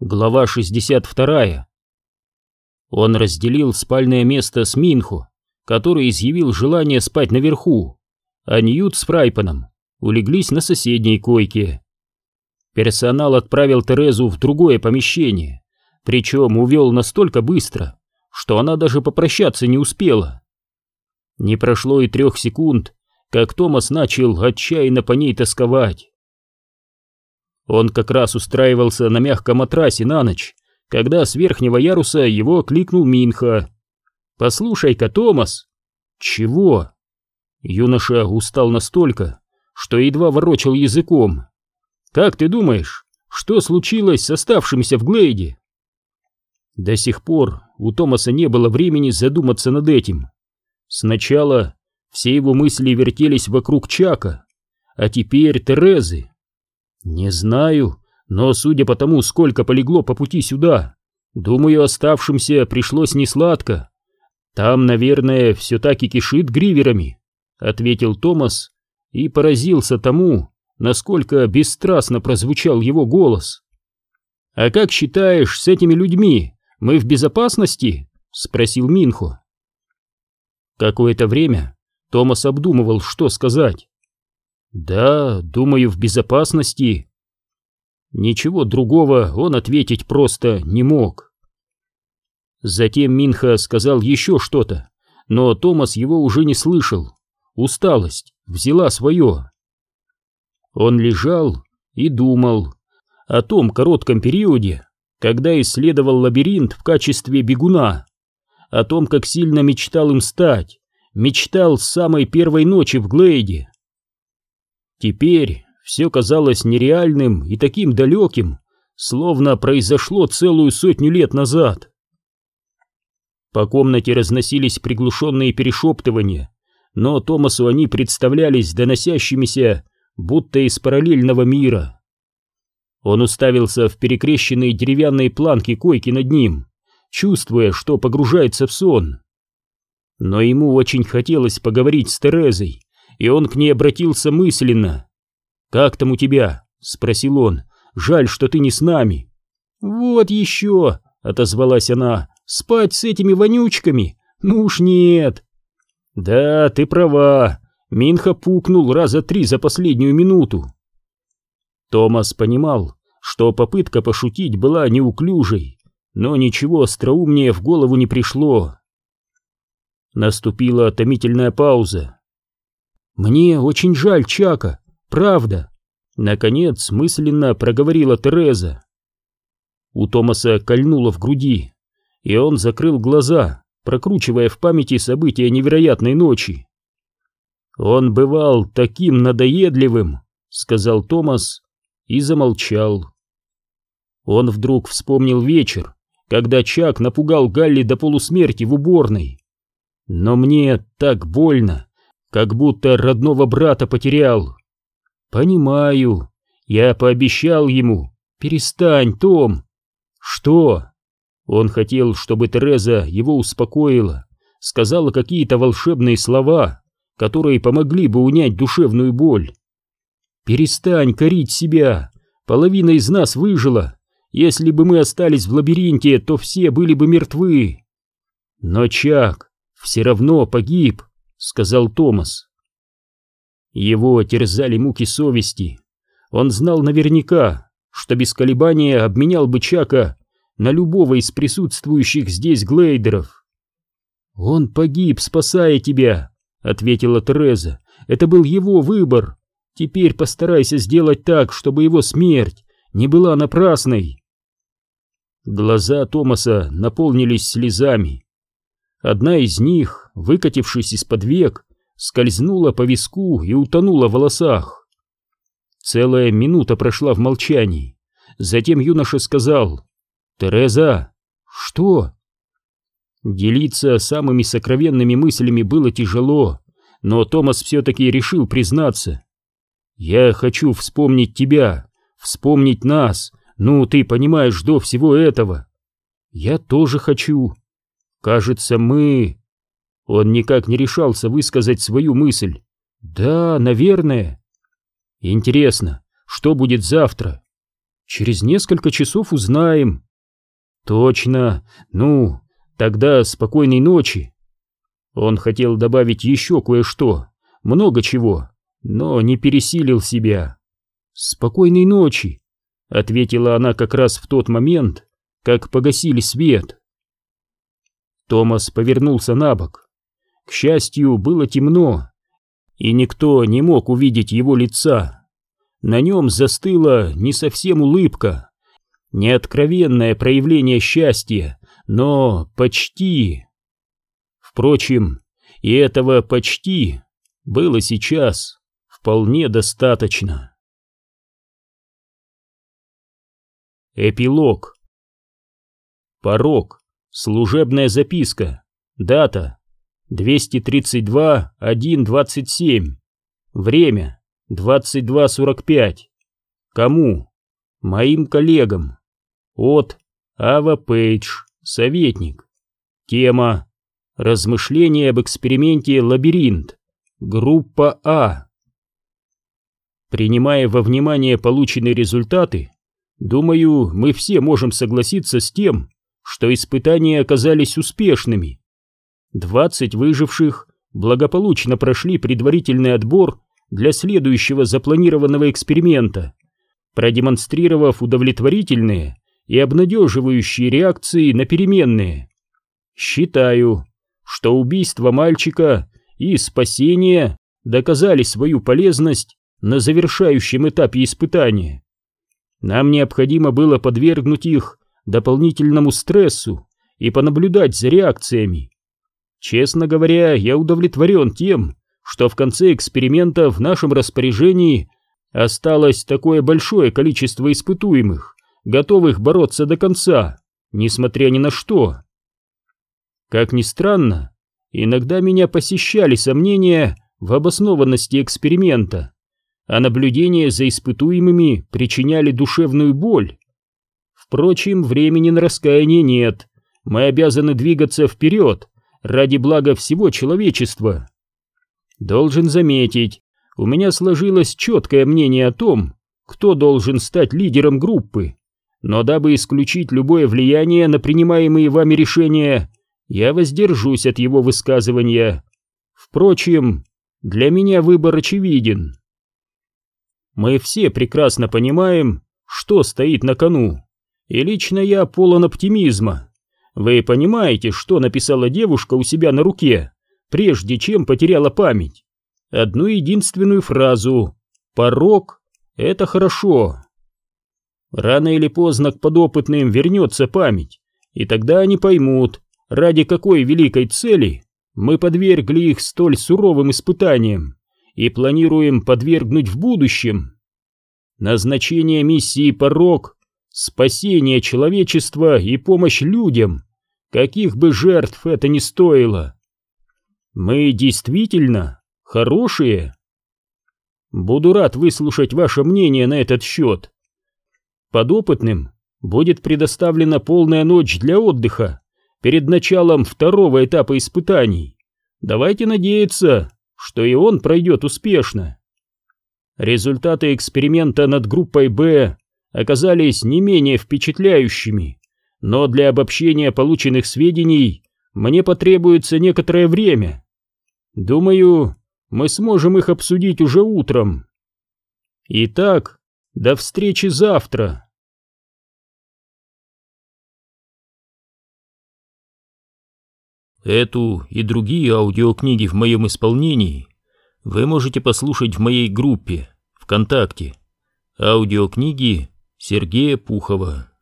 Глава 62. Он разделил спальное место с Минхо, который изъявил желание спать наверху, а Ньют с Фрайпаном улеглись на соседней койке. Персонал отправил Терезу в другое помещение, причем увел настолько быстро, что она даже попрощаться не успела. Не прошло и трех секунд, как Томас начал отчаянно по ней тосковать. Он как раз устраивался на мягком матрасе на ночь, когда с верхнего яруса его кликнул Минха. «Послушай-ка, Томас!» «Чего?» Юноша устал настолько, что едва ворочал языком. «Как ты думаешь, что случилось с оставшимися в Глейде?» До сих пор у Томаса не было времени задуматься над этим. Сначала все его мысли вертелись вокруг Чака, а теперь Терезы. «Не знаю, но судя по тому, сколько полегло по пути сюда, думаю, оставшимся пришлось несладко. Там, наверное, все так и кишит гриверами», — ответил Томас и поразился тому, насколько бесстрастно прозвучал его голос. «А как считаешь, с этими людьми мы в безопасности?» — спросил Минхо. Какое-то время Томас обдумывал, что сказать. «Да, думаю, в безопасности». Ничего другого он ответить просто не мог. Затем Минха сказал еще что-то, но Томас его уже не слышал. Усталость взяла свое. Он лежал и думал о том коротком периоде, когда исследовал лабиринт в качестве бегуна, о том, как сильно мечтал им стать, мечтал с самой первой ночи в Глейде. Теперь все казалось нереальным и таким далеким, словно произошло целую сотню лет назад. По комнате разносились приглушенные перешептывания, но Томасу они представлялись доносящимися, будто из параллельного мира. Он уставился в перекрещенные деревянные планки койки над ним, чувствуя, что погружается в сон. Но ему очень хотелось поговорить с Терезой, и он к ней обратился мысленно. «Как там у тебя?» — спросил он. «Жаль, что ты не с нами». «Вот еще!» — отозвалась она. «Спать с этими вонючками? Ну уж нет!» «Да, ты права. Минха пукнул раза три за последнюю минуту». Томас понимал, что попытка пошутить была неуклюжей, но ничего остроумнее в голову не пришло. Наступила томительная пауза. «Мне очень жаль Чака, правда», — наконец мысленно проговорила Тереза. У Томаса кольнуло в груди, и он закрыл глаза, прокручивая в памяти события невероятной ночи. «Он бывал таким надоедливым», — сказал Томас и замолчал. Он вдруг вспомнил вечер, когда Чак напугал Галли до полусмерти в уборной. «Но мне так больно, как будто родного брата потерял. Понимаю, я пообещал ему. Перестань, Том. Что? Он хотел, чтобы Тереза его успокоила, сказала какие-то волшебные слова, которые помогли бы унять душевную боль. Перестань корить себя. Половина из нас выжила. Если бы мы остались в лабиринте, то все были бы мертвы. Но Чак все равно погиб. — сказал Томас. Его терзали муки совести. Он знал наверняка, что без колебания обменял бы Чака на любого из присутствующих здесь глейдеров. «Он погиб, спасая тебя», — ответила Тереза. «Это был его выбор. Теперь постарайся сделать так, чтобы его смерть не была напрасной». Глаза Томаса наполнились слезами. Одна из них, выкатившись из-под век, скользнула по виску и утонула в волосах. Целая минута прошла в молчании. Затем юноша сказал «Тереза!» «Что?» Делиться самыми сокровенными мыслями было тяжело, но Томас все-таки решил признаться. «Я хочу вспомнить тебя, вспомнить нас, ну, ты понимаешь, до всего этого». «Я тоже хочу», Кажется, мы... Он никак не решался высказать свою мысль. Да, наверное. Интересно, что будет завтра? Через несколько часов узнаем. Точно. Ну, тогда спокойной ночи. Он хотел добавить еще кое-что, много чего, но не пересилил себя. Спокойной ночи, ответила она как раз в тот момент, как погасили свет. Томас повернулся на бок. К счастью, было темно, и никто не мог увидеть его лица. На нем застыла не совсем улыбка, не откровенное проявление счастья, но почти. Впрочем, и этого почти было сейчас вполне достаточно. Эпилог Порог. Служебная записка. Дата 232.1.27. Время 22.45. Кому? Моим коллегам. От Ава Пейдж, советник. Тема Размышления об эксперименте «Лабиринт». Группа А. Принимая во внимание полученные результаты, думаю, мы все можем согласиться с тем, что испытания оказались успешными. 20 выживших благополучно прошли предварительный отбор для следующего запланированного эксперимента, продемонстрировав удовлетворительные и обнадеживающие реакции на переменные. Считаю, что убийство мальчика и спасение доказали свою полезность на завершающем этапе испытания. Нам необходимо было подвергнуть их дополнительному стрессу и понаблюдать за реакциями. Честно говоря, я удовлетворен тем, что в конце эксперимента в нашем распоряжении осталось такое большое количество испытуемых, готовых бороться до конца, несмотря ни на что. Как ни странно, иногда меня посещали сомнения в обоснованности эксперимента, а наблюдения за испытуемыми причиняли душевную боль. Впрочем, времени на раскаяние нет, мы обязаны двигаться вперед ради блага всего человечества. Должен заметить, у меня сложилось четкое мнение о том, кто должен стать лидером группы, но дабы исключить любое влияние на принимаемые вами решения, я воздержусь от его высказывания. Впрочем, для меня выбор очевиден. Мы все прекрасно понимаем, что стоит на кону, и лично я полон оптимизма. Вы понимаете, что написала девушка у себя на руке, прежде чем потеряла память? Одну единственную фразу «Порог — это хорошо». Рано или поздно к подопытным вернется память, и тогда они поймут, ради какой великой цели мы подвергли их столь суровым испытаниям и планируем подвергнуть в будущем. Назначение миссии «Порог» — спасение человечества и помощь людям, каких бы жертв это ни стоило. Мы действительно хорошие. Буду рад выслушать ваше мнение на этот счет. Подопытным будет предоставлена полная ночь для отдыха перед началом второго этапа испытаний. Давайте надеяться, что и он пройдет успешно. Результаты эксперимента над группой «Б» оказались не менее впечатляющими, но для обобщения полученных сведений мне потребуется некоторое время. Думаю, мы сможем их обсудить уже утром. Итак, до встречи завтра. Эту и другие аудиокниги в моем исполнении вы можете послушать в моей группе ВКонтакте. Аудиокниги Сергея Пухова.